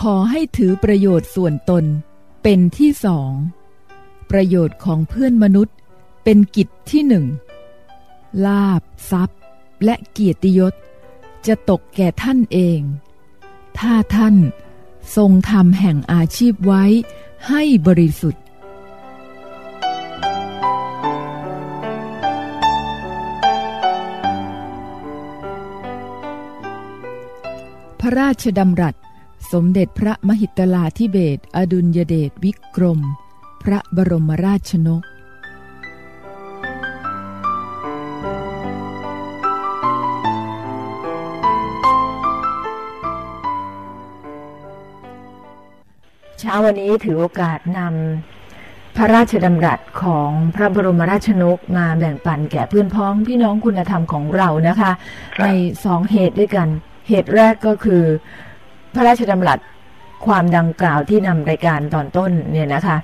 ขอให้ถือประโยชน์ส่วนตนเป็นที่สอง ประโยชน์ของเพื่อนมนุษย์เป็นกิจที่หนึ่ง ลาบทรัพย์ และเกียรติยศ จะตกแก่ท่านเอง ถ้าท่านทรงทำแห่งอาชีพไว้ให้บริสุทธิ์ พระราชดำรัส สมเด็จพระมหิตลาธิเบศอดุลยเดชวิกรม พระบรมราชนก เช้าวันนี้ถือโอกาสนำพระราชดำรัสของพระบรมราชนกมาแบ่งปันแก่เพื่อนพ้องพี่น้องคุณธรรมของเรานะคะ ในสองเหตุด้วยกัน เหตุแรกก็คือ พระราชดำรัสความดังกล่าวที่นำรายการตอนต้นเนี่ยนะคะ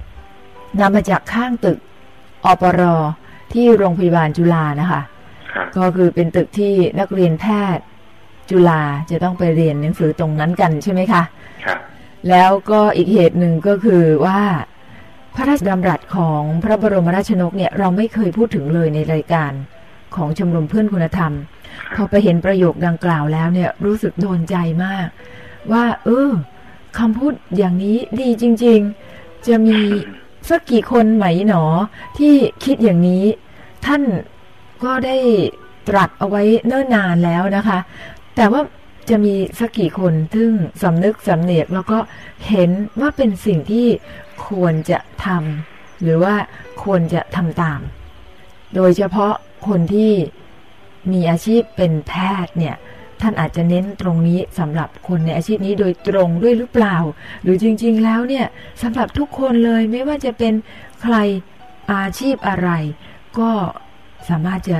นำมาจากข้างตึกอปรที่โรงพยาบาลจุฬานะคะครับก็คือเป็นตึกที่นักเรียนแพทย์จุฬาจะต้องไปเรียนหนังสือตรงนั้นกันใช่ไหมคะครับแล้วก็อีกเหตุหนึ่งก็คือว่าพระราชดำรัสของพระบรมราชนกเนี่ยเราไม่เคยพูดถึงเลยในรายการของชมรมเพื่อนคุณธรรม พอไปเห็นประโยคดังกล่าวแล้วเนี่ยรู้สึกโดนใจมาก ว่า เออคำพูดอย่างนี้ดีจริง ๆ จะมีสักกี่คนไหมหนอ ที่คิดอย่างนี้ ท่านก็ได้ตรัสเอาไว้เนิ่นนานแล้วนะคะ แต่ว่าจะมีสักกี่คนซึ่งสำนึกสำเนียกแล้วก็เห็นว่าเป็นสิ่งที่ควรจะทำหรือว่าควรจะทำตาม โดยเฉพาะคนที่มีอาชีพเป็นแพทย์เนี่ย ท่านอาจจะเน้นตรงนี้สำหรับคนในอาชีพนี้โดยตรงด้วยหรือเปล่า หรือจริงๆแล้วเนี่ยสำหรับทุกคนเลยไม่ว่าจะเป็นใครอาชีพอะไร ก็สามารถจะ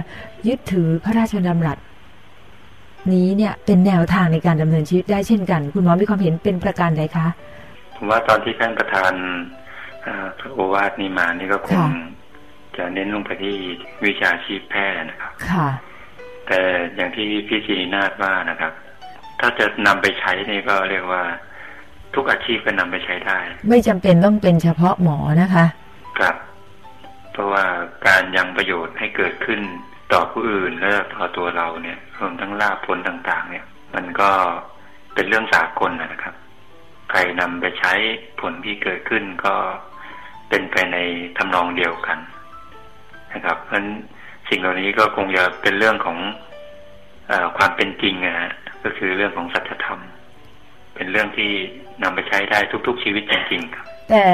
ยึดถือพระราชดำรัสนี้เนี่ยเป็นแนวทางในการดำเนินชีวิตได้เช่นกัน คุณหมอมีความเห็นเป็นประการใดคะ ผมว่าตอนที่ท่านประธานอ่าพระโอวาทนี้มานี่ก็คงค่ะจะเน้นลงไปที่วิชาชีพแพทย์นะครับ ค่ะ แต่อย่างที่พี่ศิรินาถว่านะครับ ถ้าจะนำไปใช้นี่ก็เรียกว่า ทุกอาชีพก็นำไปใช้ได้ ไม่จำเป็นต้องเป็นเฉพาะหมอนะคะ ครับ เพราะว่าการยังประโยชน์ให้เกิดขึ้นต่อผู้อื่นและต่อตัวเราเนี่ยรวมทั้งลาภผลต่าง ๆ เนี่ย มันก็เป็นเรื่องสากลนะครับ ใครนำไปใช้ผลที่เกิดขึ้นก็เป็นไปในทำนองเดียวกัน นะครับ เพราะฉะนั้น สิ่งเหล่านี้ก็คงจะเป็นเรื่องของเออความเป็นจริงนะฮะก็คือเรื่องของสัจธรรม เป็นเรื่องที่นำไปใช้ได้ทุก ๆ ชีวิตจริงๆครับแต่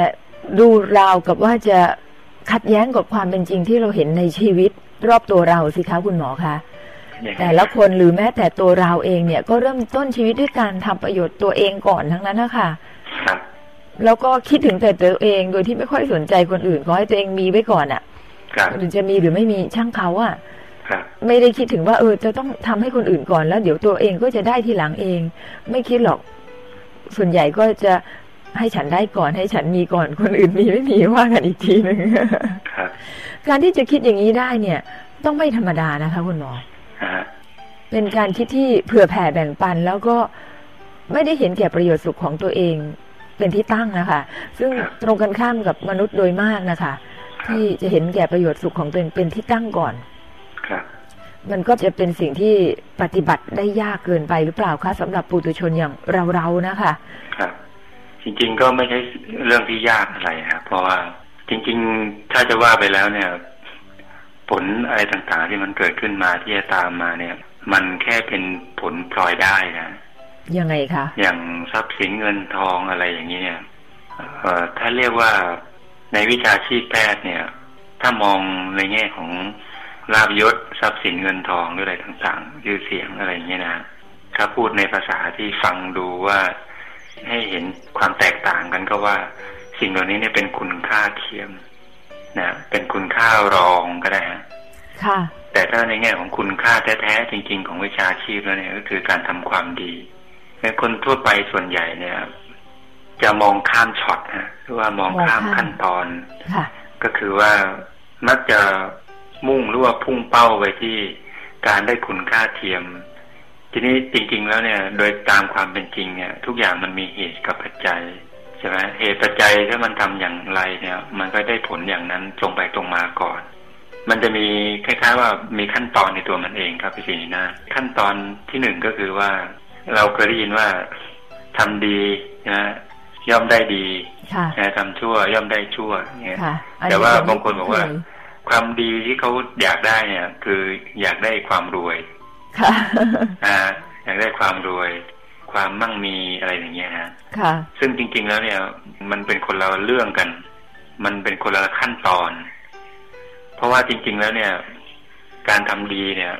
ดูราวกับว่าจะขัดแย้งกับความเป็นจริงที่เราเห็นในชีวิตรอบตัวเราสิคะคุณหมอคะแต่ละคนหรือแม้แต่ตัวเราเองเนี่ย ก็เริ่มต้นชีวิตด้วยการทำประโยชน์ตัวเองก่อนทั้งนั้นนะคะครับแล้วก็คิดถึงแต่ตัวเองโดยที่ไม่ค่อยสนใจคนอื่นขอให้ตัวเองมีไว้ก่อนอะครับ หรือจะมีหรือไม่มีช่างเขาอะครับไม่ได้คิดถึงว่าเออจะต้องทำให้คนอื่นก่อนแล้ว เดี๋ยวตัวเองก็จะได้ทีหลังเอง ไม่คิดหรอก ส่วนใหญ่ก็จะให้ฉันได้ก่อนให้ฉันมีก่อนคนอื่นมีไม่มีว่ากันอีกทีหนึ่งครับการที่จะคิดอย่างนี้ได้เนี่ย ต้องไม่ธรรมดานะคะคุณหมอนะฮะเป็นการคิดที่เผื่อแผ่แบ่งปัน แล้วก็ไม่ได้เห็นแก่ประโยชน์สุขของตัวเอง เป็นที่ตั้งนะคะ ซึ่งตรงกันข้ามกับมนุษย์โดยมากนะคะ ที่จะเห็นแก่ประโยชน์สุขของตัวเองเป็นที่ตั้งก่อนครับมันก็จะเป็นสิ่งที่ปฏิบัติได้ยากเกินไปหรือเปล่าคะสำหรับปุถุชนอย่างเราๆนะคะครับ จริง ๆ ก็ไม่ใช่เรื่องที่ยากอะไรครับเพราะว่าจริง ๆ ถ้าจะว่าไปแล้วเนี่ย ผลอะไรต่างๆที่มันเกิดขึ้นมาที่จะตามมาเนี่ย มันแค่เป็นผลพลอยได้นะยังไงคะอย่างทรัพย์สินเงินทองอะไรอย่างนี้เนี่ยเอ่อถ้าเรียกว่า ในวิชาชีพแพทย์เนี่ย ถ้ามองในแง่ของลาบยศทรัพย์สินเงินทองหรืออะไรต่างๆชื่อเสียงอะไรอย่างเงี้ยนะถ้าพูดในภาษาที่ฟังดูว่าให้เห็นความแตกต่างกันก็ว่า สิ่งเหล่านี้เนี่ยเป็นคุณค่าเทียมนะเป็นคุณค่ารองก็ได้ฮะค่ะ แต่ถ้าในแง่ของคุณค่าแท้ๆจริง ๆ ของวิชาชีพแล้วเนี่ย ก็คือการทำความดีในคนทั่วไปส่วนใหญ่เนี่ย จะมองข้ามช็อตนะหรือว่ามองข้ามมองข้ามขั้นตอนค่ะก็คือว่ามักจะมุ่งหรือว่าพุ่งเป้าไปที่การได้คุณค่าเทียม ทีนี้จริง ๆ แล้วเนี่ย โดยตามความเป็นจริงเนี่ย ทุกอย่างมันมีเหตุกับปัจจัยใช่ไหมเหตุปัจจัยถ้ามันทำอย่างไรเนี่ย มันก็ได้ผลอย่างนั้นตรงไปตรงมาก่อน มันจะมีคล้ายๆว่ามีขั้นตอนในตัวมันเองครับพี่ศรีนาขั้นตอนที่หนึ่งก็คือว่า เราเคยได้ยินว่าทำดีนะ ย่อมได้ดีนะทำชั่ว ย่อมได้ชั่วเนี่ยแต่ว่าบางคนบอกว่า ความดีที่เขาอยากได้เนี่ย คืออยากได้ความรวยค่ะอ่าอยากได้ความรวย ความมั่งมีอะไรอย่างเงี้ยฮะค่ะ ซึ่งจริง ๆแล้วเนี่ย มันเป็นคนละเรื่องกัน มันเป็นคนละขั้นตอน เพราะว่าจริง ๆ แล้วเนี่ย การทำดีเนี่ย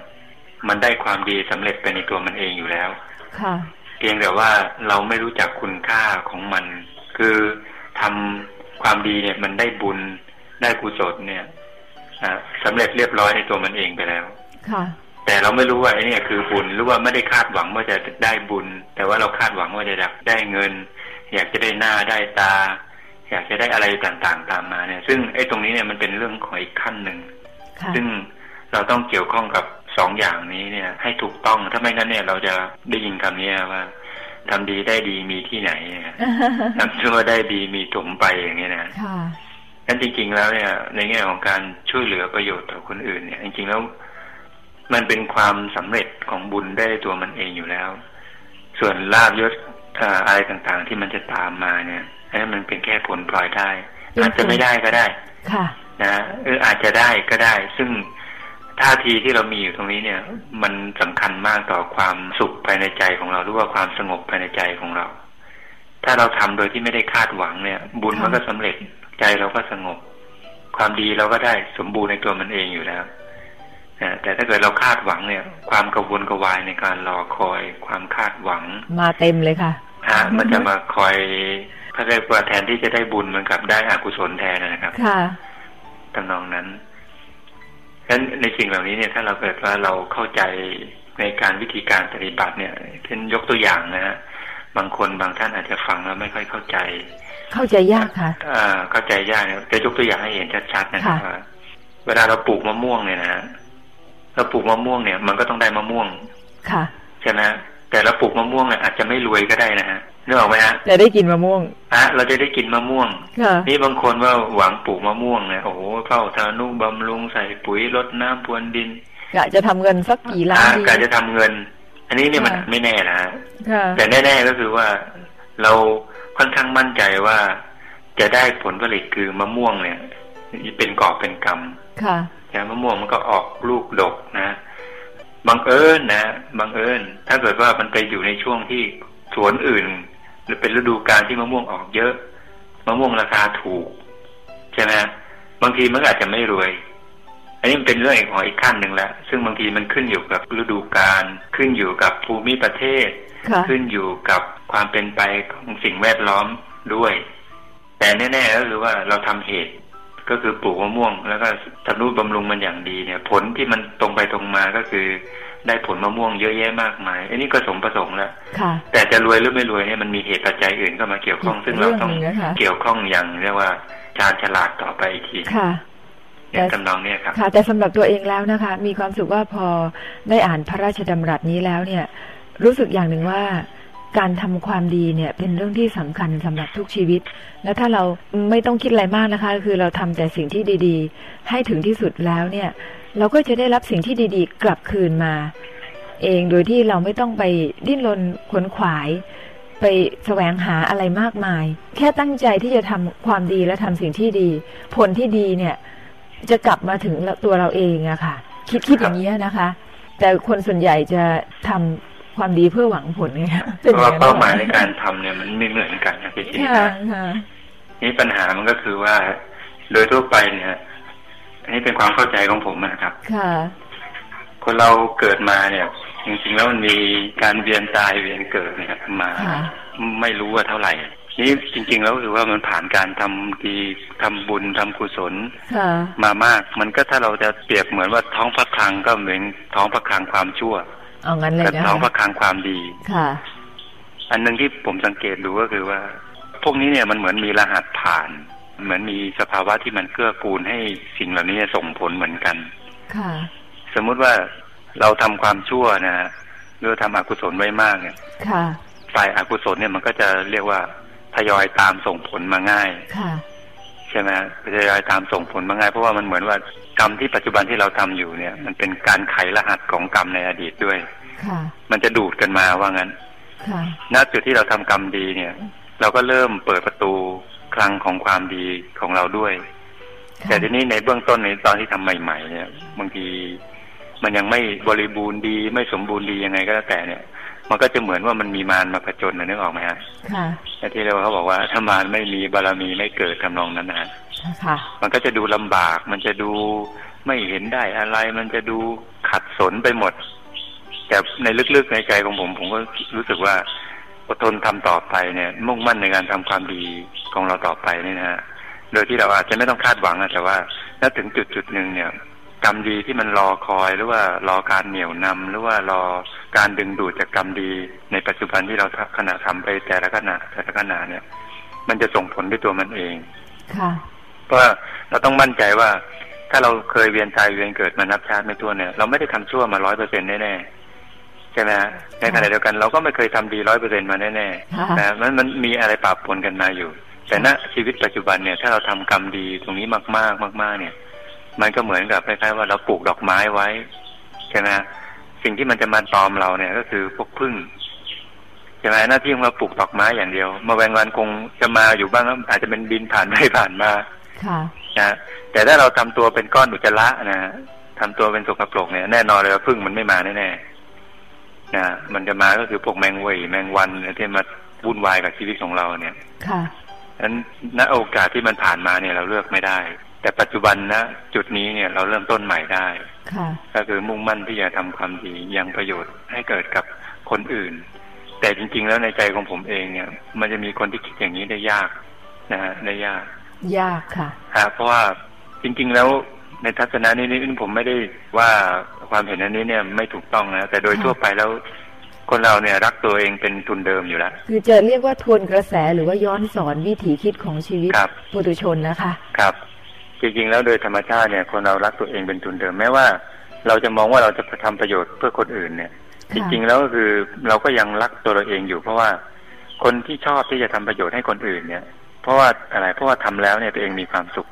มันได้ความดีสำเร็จไปในตัวมันเองอยู่แล้ว ค่ะเพียงแต่ว่าเราไม่รู้จักคุณค่าของมัน คือทำความดีเนี่ย มันได้บุญได้กุศลเนี่ยสำเร็จเรียบร้อยในตัวมันเองไปแล้ว ค่ะ แต่เราไม่รู้ว่าไอ้นี่คือบุญหรือว่าไม่ได้คาดหวังว่าจะได้บุญ แต่ว่าเราคาดหวังว่าจะได้เงิน อยากจะได้หน้าได้ตา อยากจะได้อะไรต่างๆตามมาเนี่ย ซึ่งไอ้ตรงนี้เนี่ยมันเป็นเรื่องของอีกขั้นหนึ่งซึ่งเราต้องเกี่ยวข้องกับ สองอย่างนี้เนี่ย ให้ถูกต้องถ้าไม่งั้นเนี่ย เราจะได้ยินคำนี้ว่าทำดีได้ดีมีที่ไหนทำชั่วได้ดีมีถมไปอย่างนี้นะนั้นจริง ๆ แล้วเนี่ย ในแง่ของการช่วยเหลือประโยชน์ต่อคนอื่นเนี่ย จริงๆแล้ว มันเป็นความสำเร็จของบุญได้ตัวมันเองอยู่แล้ว ส่วนลาบยศอะไรต่างๆ ที่มันจะตามมาเนี่ยอันนั้นมันเป็นแค่ผลพลอยได้ อาจจะไม่ได้ก็ได้ ค่ะ นะเอออาจจะได้ก็ได้ ซึ่ง ท่าทีที่เรามีอยู่ตรงนี้เนี่ย มันสำคัญมากต่อความสุขภายในใจของเราหรือว่าความสงบภายในใจของเรา ถ้าเราทำโดยที่ไม่ได้คาดหวังเนี่ย บุญมันก็สำเร็จใจเราก็สงบ ความดีเราก็ได้สมบูรณ์ในตัวมันเองอยู่แล้วแต่ถ้าเกิดเราคาดหวังเนี่ย ความกระวนกระวายในการรอคอย ความคาดหวัง มาเต็มเลยค่ะฮะมันจะมาคอยพระเรียกว่าแทนที่จะได้บุญเหมือนกับได้อากุศลแทนนะครับ ค่ะตำนองนั้น ฉะนั้นในสิ่งเหล่านี้เนี่ยถ้าเราเกิดว่าเราเข้าใจในการวิธีการปฏิบัติเนี่ยเช่นยกตัวอย่างนะฮะบางคนบางท่านอาจจะฟังแล้วไม่ค่อยเข้าใจ เข้าใจยากค่ะอ่าเข้าใจยากเนี่ยจะยกตัวอย่างให้เห็นชัดๆนะครับว่าเวลาเราปลูกมะม่วงเนี่ยนะเราปลูกมะม่วงเนี่ย มันก็ต้องได้มะม่วง ค่ะใช่ไหมแต่เราปลูกมะม่วงเนี่ยอาจจะไม่รวยก็ได้นะฮะ นึกออกไหมฮะจะได้กินมะม่วงอะเราจะได้กินมะม่วงนี่บางคนว่าหวังปลูกมะม่วงเนี่ยโอ้โหเข้าทานุบำรุงใส่ปุ๋ยรดน้ำพรวนดินกะจะทำเงินสักกี่ล้านกะจะทำเงิน อันนี้เนี่ยมันไม่แน่นะฮะแต่แน่ๆก็คือว่าเราค่อนข้างมั่นใจว่าจะได้ผลผลิตคือมะม่วงเนี่ยเป็นกอบเป็นกำค่ะแต่มะม่วงมันก็ออกลูกดกนะบังเอิญนะบังเอิญ ถ้าเกิดว่ามันไปอยู่ในช่วงที่สวนอื่น หรือเป็นฤดูกาลที่มะม่วงออกเยอะ มะม่วงราคาถูกใช่ไหมบางทีมันอาจจะไม่รวย อันนี้มันเป็นเรื่องของอีกขั้นหนึ่งแล้วซึ่งบางทีมันขึ้นอยู่กับฤดูกาลขึ้นอยู่กับภูมิประเทศ ขึ้นอยู่กับความเป็นไปของสิ่งแวดล้อมด้วย แต่แน่ๆก็คือว่าเราทำเหตุก็คือปลูกมะม่วง แล้วก็ทำนุบำรุงมันอย่างดีเนี่ย ผลที่มันตรงไปตรงมาก็คือ ได้ผลมะม่วงเยอะแยะมากมายอันนี้ก็สมประสงค์แล้วแต่จะรวยหรือไม่รวยเนี่ยมันมีเหตุปัจจัยอื่นเข้ามาเกี่ยวข้อง ซึ่งเราต้องเกี่ยวข้องอย่างเรียกว่าชาญฉลาดต่อไปอีกทีค่ะแต่กำนองเนี่ยครับค่ะ แต่สำหรับตัวเองแล้วนะคะ มีความสุขว่าพอได้อ่านพระราชดำรัสนี้แล้วเนี่ย รู้สึกอย่างหนึ่งว่าการทำความดีเนี่ยเป็นเรื่องที่สำคัญสำหรับทุกชีวิต และถ้าเราไม่ต้องคิดอะไรมากนะคะ คือเราทำแต่สิ่งที่ดี ๆ ให้ถึงที่สุดแล้วเนี่ย เราก็จะได้รับสิ่งที่ดีๆ กลับคืนมา เองโดยที่เราไม่ต้องไปดิ้นรนขวนขวาย ไปแสวงหาอะไรมากมาย แค่ตั้งใจที่จะทำความดีและทำสิ่งที่ดี ผลที่ดีเนี่ย จะกลับมาถึงตัวเราเองอะค่ะ คิดคิดอย่างนี้นะคะ แต่คนส่วนใหญ่จะทำความดีเพื่อหวังผลไงเพราะว่าเป้าหมายในการทำเนี่ยมันไม่เหมือนกันนะพี่จีนะนี่ปัญหามันก็คือว่า โดยทั่วไปเนี่ย อันนี้เป็นความเข้าใจของผมนะครับ ค่ะ คนเราเกิดมาเนี่ย จริงๆแล้วมันมีการเวียนตายเวียนเกิดเนี่ยมาไม่รู้ว่าเท่าไหร่นี่จริง ๆ แล้วคือว่ามันผ่านการทำดีทำบุญทำกุศลมามาก มันก็ถ้าเราจะเปรียบเหมือนว่าท้องพระคลังก็เหมือนท้องพระคลังความชั่วเอางั้นเลยนะท้องประคังความดีค่ะ อันหนึ่งที่ผมสังเกตดูก็คือว่า พวกนี้เนี่ยมันเหมือนมีรหัสผ่าน เหมือนมีสภาวะที่มันเกื้อกูลให้สิ่งเหล่านี้ส่งผลเหมือนกันค่ะ สมมุติว่าเราทำความชั่วนะรือทำอกุศลไว้มากเนี่ยค่ะฝ่ายอากุศลเนี่ยมันก็จะเรียกว่าทยอยตามส่งผลมาง่ายค่ะใช่ไหมทยอยตามส่งผลมาง่ายเพราะว่ามันเหมือนว่ากรรมที่ปัจจุบันที่เราทำอยู่เนี่ย มันเป็นการไขรหัสของกรรมในอดีตด้วยค่ะ มันจะดูดกันมาว่างั้นค่ะณจุดที่เราทำกรรมดีเนี่ย เราก็เริ่มเปิดประตู คลังของความดีของเราด้วยค่ะแต่ทีนี้ในเบื้องต้นในตอนที่ทำใหม่ ๆ เนี่ยบางทีมันยังไม่บริบูรณ์ดีไม่สมบูรณ์ดียังไงก็แล้วแต่เนี่ย มันก็จะเหมือนว่ามันมีมารมาผจญนะนึกออกไหมฮะค่ะแต่ที่เราเขาบอกว่าถ้ามารไม่มีบารมีไม่เกิดทำนองนั้นนะฮะค่ะมันก็จะดูลำบาก มันจะดูไม่เห็นได้อะไร มันจะดูขัดสนไปหมด แต่ในลึกๆในใจของผม ผมก็รู้สึกว่า อดทนทำต่อไปเนี่ย มุ่งมั่นในการทำความดีของเราต่อไปเนี่ยนะฮะโดยที่เราอาจจะไม่ต้องคาดหวังนะแต่ว่าถ้าถึงจุดจุดหนึ่งเนี่ยกรรมดีที่มันรอคอยหรือว่ารอการเหนี่ยวนำหรือว่ารอการดึงดูดจากกรรมดี ในปัจจุบันที่เราขณะทำไปแต่ละขณะแต่ละขณะเนี่ย มันจะส่งผลด้วยตัวมันเองค่ะเพราะว่าเราต้องมั่นใจว่า ถ้าเราเคยเวียนตายเวียนเกิดมานับชาติไม่ทั่วนเนี่ยเราไม่ได้ทำชั่วมาร้อยเปอร์เซ็นต์แน่ๆ ใช่ไหมฮะในขณะเดียวกันเราก็ไม่เคยทำดีร้อยเปอร์เซ็นต์มาแน่ค่ะๆนะมันมันมีอะไรปรับปนกันมาอยู่ แต่ณชีวิตปัจจุบันเนี่ยถ้าเราทำกรรมดีตรงนี้มากๆ มาก ๆ เนี่ย มันก็เหมือนกับคล้ายๆว่าเราปลูกดอกไม้ไว้ใช่ไหมฮะสิ่งที่มันจะมาตอมเราเนี่ยก็คือพวกพึ่งใช่ไหมหน้าที่ของเราปลูกดอกไม้อย่างเดียว มาแวงวันคงจะมาอยู่บ้างครับอาจจะเป็นบินผ่านไปผ่านมาค่ะนะแต่ถ้าเราทำตัวเป็นก้อนอุจจาระนะฮะทำตัวเป็นสกปรกเนี่ยแน่นอนเลยว่าพึ่งมันไม่มาแน่ๆ นะมันจะมาก็คือพวกแมงเว่ยแมงวันเนี่ยที่มาวุ่นวายกับชีวิตของเราเนี่ย ค่ะฉะนั้นณโอกาสที่มันผ่านมาเนี่ยเราเลือกไม่ได้ แต่ปัจจุบันนะจุดนี้เนี่ยเราเริ่มต้นใหม่ได้ค่ะก็คือมุ่งมั่นที่จะทำความดียังประโยชน์ให้เกิดกับคนอื่น แต่จริง ๆ แล้วในใจของผมเองเนี่ย มันจะมีคนที่คิดอย่างนี้ได้ยากนะฮะได้ยาก ยากค่ะฮะเพราะว่าจริง ๆ แล้ว ในทัศนะนี้นี่ผมไม่ได้ว่าความเห็นอันนี้เนี่ยไม่ถูกต้องนะแต่โดยค่ะทั่วไปแล้ว คนเราเนี่ยรักตัวเองเป็นทุนเดิมอยู่แล้วคือจะเรียกว่าทวนกระแสหรือว่าย้อนสอนวิถีคิดของชีวิตครับปุถุชนนะคะ ครับ จริงๆแล้วโดยธรรมชาติเนี่ย คนเรารักตัวเองเป็นทุนเดิมแม้ว่า เราจะมองว่าเราจะทำประโยชน์เพื่อคนอื่นเนี่ยจค่ะริงๆแล้วก็คือเราก็ยังรักตัวเราเองอยู่ เพราะว่าคนที่ชอบที่จะทำประโยชน์ให้คนอื่นเนี่ย เพราะว่าอะไรเพราะว่าทำแล้วเนี่ยตัวเองมีความสุข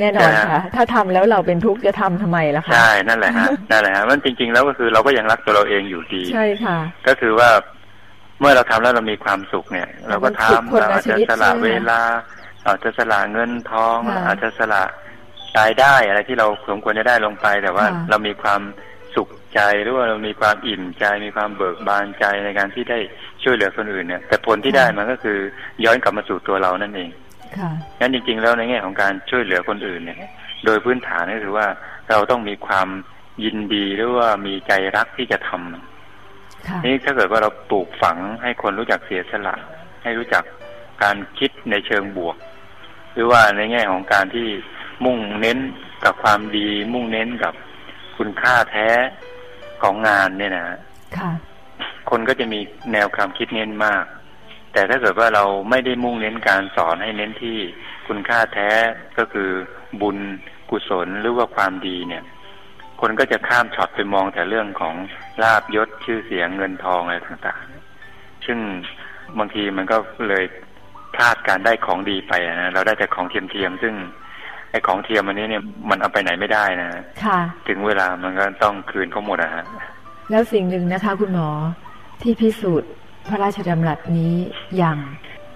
แน่นอนค่ะ ถ้าทำแล้วเราเป็นทุกข์จะทำทำไมล่ะคะใช่นั่นแหละฮะนั่นแหละฮะมันจริง ๆ แล้วก็คือเราก็ยังรักตัวเราเองอยู่ดีใช่ค่ะ ก็คือว่าเมื่อเราทำแล้วเรามีความสุขเนี่ย เราก็ทำมันฝึกคนเราละอาจชจะนิดสละใช่ไหมเวลาอาจจะสละเงินทองค่ะอาจจะสละรายได้อะไรที่เราสมควรจะได้ลงไป แต่ว่าค่ะเรามีความสุขใจหรือว่าเรามีความอิ่มใจ มีความเบิกบานใจในการที่ได้ช่วยเหลือคนอื่นเนี่ย แต่ผลที่ได้มันก็คือย้อนกลับมาสู่ตัวเรานั่นเองค่ะ งั้นจริงๆแล้วในแง่ของการช่วยเหลือคนอื่นเนี่ย โดยพื้นฐานก็คือว่าเราต้องมีความยินดีหรือว่ามีใจรักที่จะทำค่ะนี่ถ้าเกิดว่าเราปลูกฝังให้คนรู้จักเสียสละ ให้รู้จักการคิดในเชิงบวก หรือว่าในแง่ของการที่มุ่งเน้นกับความดี มุ่งเน้นกับคุณค่าแท้ของงานเนี่ยนะค่ะคนก็จะมีแนวความคิดเน้นมาก แต่ถ้าเกิดว่าเราไม่ได้มุ่งเน้นการสอนให้เน้นที่คุณค่าแท้ก็คือบุญกุศลหรือว่าความดีเนี่ย คนก็จะข้ามช็อตไปมองแต่เรื่องของลาบยศชื่อเสียงเงินทองอะไรต่างๆ ซึ่งบางทีมันก็เลยพลาดการได้ของดีไปอะนะเราได้แต่ของเทียมๆซึ่งไอ้ของเทียมอันนี้เนี่ยมันเอาไปไหนไม่ได้นะค่ะ ถึงเวลามันก็ต้องคืนเขาหมดอะฮะ แล้วสิ่งหนึ่งนะคะ คุณหมอที่พิสูจน์ พระราชดำรัสนี้อย่าง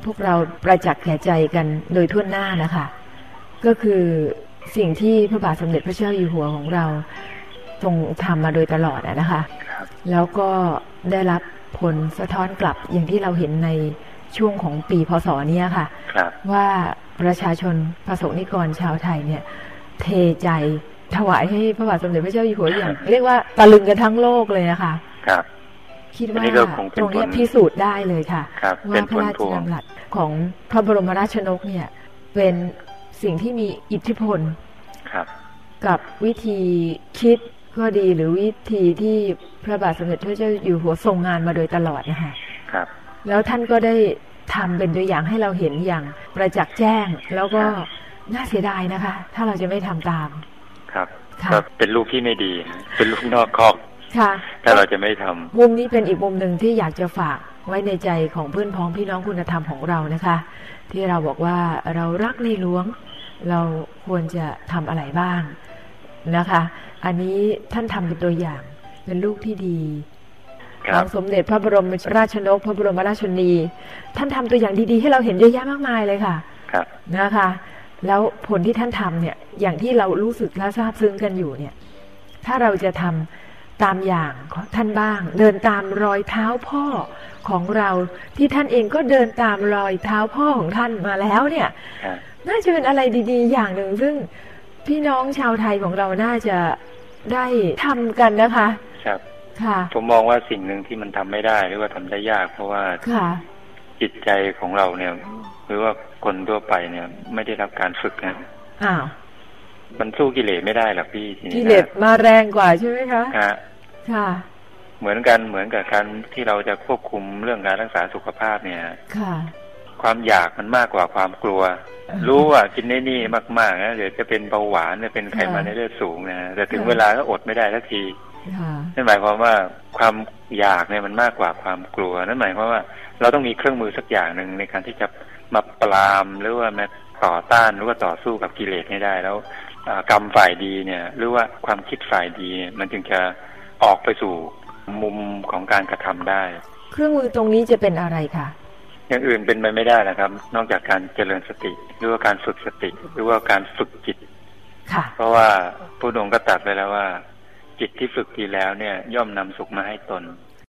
พวกเราประจักษ์แก่ใจกันโดยทั่วหน้านะคะ ก็คือสิ่งที่พระบาทสมเด็จพระเจ้าอยู่หัวของเราทรงทำมาโดยตลอดอะนะคะครับแล้วก็ได้รับผลสะท้อนกลับอย่างที่เราเห็นในช่วงของปีพศเนี้ยค่ะครับว่าประชาชนประสงค์นิกรชาวไทยเนี่ย เทใจถวายให้พระบาทสมเด็จพระเจ้าอยู่หัวอย่าง เรียกว่าตะลึงกันทั้งโลกเลยนะคะ ครับคิดอัว่านนี้ก็คงเป็นตรงเนี้ยผลพิสูจน์ได้เลยค่ะครับเป็ว่านพผระลราพชวงดำรัสของพระบรมราชนกเนี่ย เป็นสิ่งที่มีอิทธิพลครับกับวิธีคิดก็ดีหรือวิธีที่พระบาทสมเด็จพระเจ้าอยู่หัวทรงงานมาโดยตลอดนะคะครับ แล้วท่านก็ได้ทำเป็นตัวอย่างให้เราเห็นอย่างประจักษ์แจ้ง แล้วก็น่าเสียดายนะคะ ถ้าเราจะไม่ทำตาม ครับค่ะก็เป็นลูกที่ไม่ดี เป็นลูกนอกคอก ค่ะ ถ้าเราจะไม่ทำมุมนี้เป็นอีกมุมหนึ่งที่อยากจะฝากไว้ในใจของเพื่อนพ้องพี่น้องคุณธรรมของเรานะคะ ที่เราบอกว่าเรารักในหลวง เราควรจะทำอะไรบ้างนะคะ อันนี้ท่านทำเป็นตัวอย่างเป็นลูกที่ดีคขรัอบงสมเด็จพระบรมราชนก พระบรมราชชนนี ท่านทำตัวอย่างดีๆ ให้เราเห็นเยอะแยะมากมายเลยค่ะครับนะคะ แล้วผลที่ท่านทำเนี่ย อย่างที่เรารู้สึกและทราบซึ้งกันอยู่เนี่ย ถ้าเราจะทำ ตามอย่างของท่านบ้าง เดินตามรอยเท้าพ่อของเราที่ท่านเองก็เดินตามรอยเท้าพ่อของท่านมาแล้วเนี่ยครับน่าจะเป็นอะไรดีๆ อย่างหนึ่งซึ่งพี่น้องชาวไทยของเราน่าจะได้ทำกันนะคะ ครับค่ะผมมองว่าสิ่งหนึ่งที่มันทำไม่ได้หรือว่าทำได้ยาก เพราะว่าค่ะจิตใจของเราเนี่ย หรือว่าคนทั่วไปเนี่ย ไม่ได้รับการฝึกนะอ้าว มันสู้กิเลสไม่ได้หรอกพี่ทีนี้กิเลสมาแรงกว่าใช่ไหมคะนะฮะค่ะเหมือนกันเหมือนกับการที่เราจะควบคุมเรื่องการรักษาสุขภาพเนี่ย ค่ะ ความอยากมันมากกว่าความกลัว รู้ว่ากินได้นี่มากๆนะเดี๋ยวจะเป็นเบาหวานจะเป็นไขมันในเลือดสูงนะแต่ถึงเวลาก็อดไม่ได้สักทีค่ะนั่นหมายความว่าความอยากเนี่ยมันมากกว่าความกลัว นั่นหมายความว่าเราต้องมีเครื่องมือสักอย่างหนึ่งในการที่จะมาปรามหรือว่ามาต่อต้านหรือว่าต่อสู้กับกิเลสให้ได้แล้วอ่า กรรมฝ่ายดีเนี่ย หรือว่าความคิดฝ่ายดีเนี่ยมันจึงจะออกไปสู่มุมของการกระทำได้ เครื่องมือตรงนี้จะเป็นอะไรคะอย่างอื่นเป็นไปไม่ได้นะครับ นอกจากการเจริญสติ หรือว่าการฝึกสติ หรือว่าการฝึกจิตค่ะเพราะว่าผู้ดงค์ก็ตรัดไว้แล้วว่า จิตที่ฝึกดีแล้วเนี่ย ย่อมนำสุขมาให้ตน